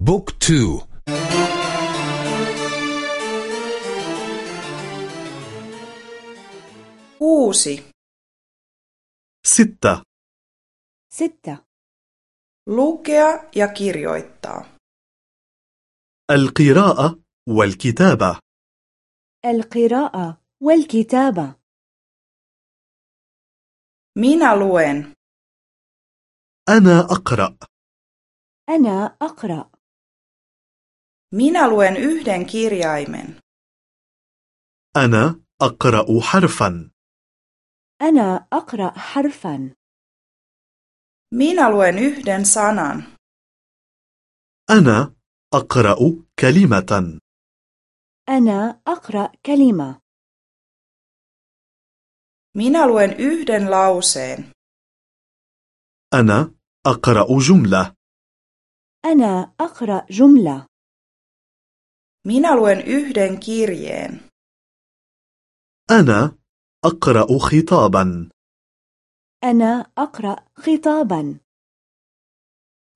بوك تو. Kuusi. ستة ستة lukea ja kirjoittaa. القراءة والكتابة. القراءة والكتابة. Minä luen. أنا أقرأ. أنا أقرأ. Minä luen yhden kirjaimen. أنا أقرأ حرفا. أنا أقرأ حرفا. Minä luen yhden sanan. أنا أقرأ كلمة. أنا أقرأ كلمة. Minä luen yhden lauseen. أنا أقرأ جملة. أنا أقرأ جملة. Minä luen yhden kirjeen. أنا أقرأ خطابا. أنا أقرأ خطابا.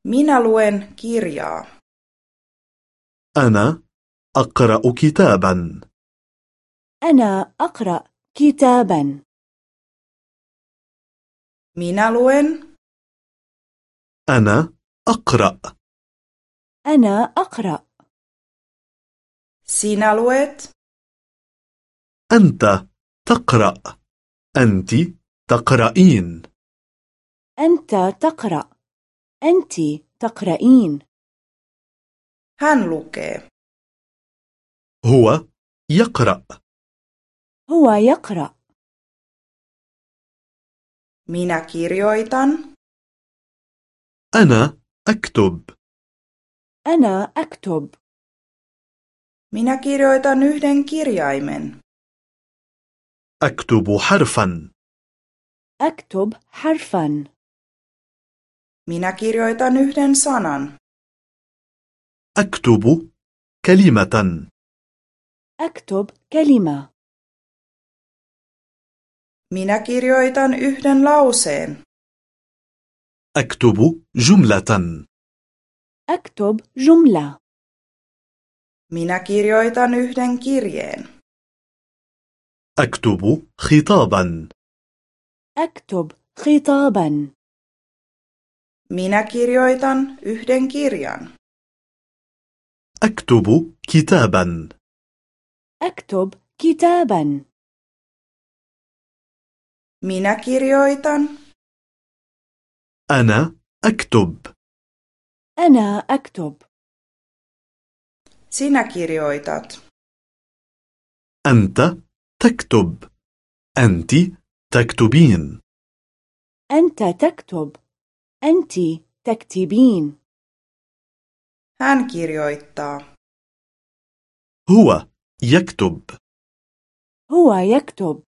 Minä luen kirjaa. أنا أقرأ كتابا. أنا أقرأ كتابا. Minä luen. أنا أقرأ. أنا أقرأ. Luet أنت تقرأ. أنت تقرأين. أنت تقرأ. أنت تقرأين. hän lukee. هو يقرأ. هو يقرأ. Minä kirjoitan. أنا أكتب. أنا أكتب. minä kirjoitan yhden kirjaimen أكتب حرفا أكتب حرفا minä kirjoitan yhden sanan أكتب كلمة أكتب كلمة minä kirjoitan yhden lauseen أكتب جملة أكتب جملة Minä kirjoitan yhden kirjeen أكتب خطابا أكتب خطابا minä kirjoitan yhden kirjan أكتب كتابا أكتب كتابا minä kirjoitan أنا أكتب أنا أكتب sinä kirjoitat. أنت تكتب. أنت تكتبين. أنت تكتب. أنت تكتبين. Hän kirjoittaa. هو يكتب. هو يكتب.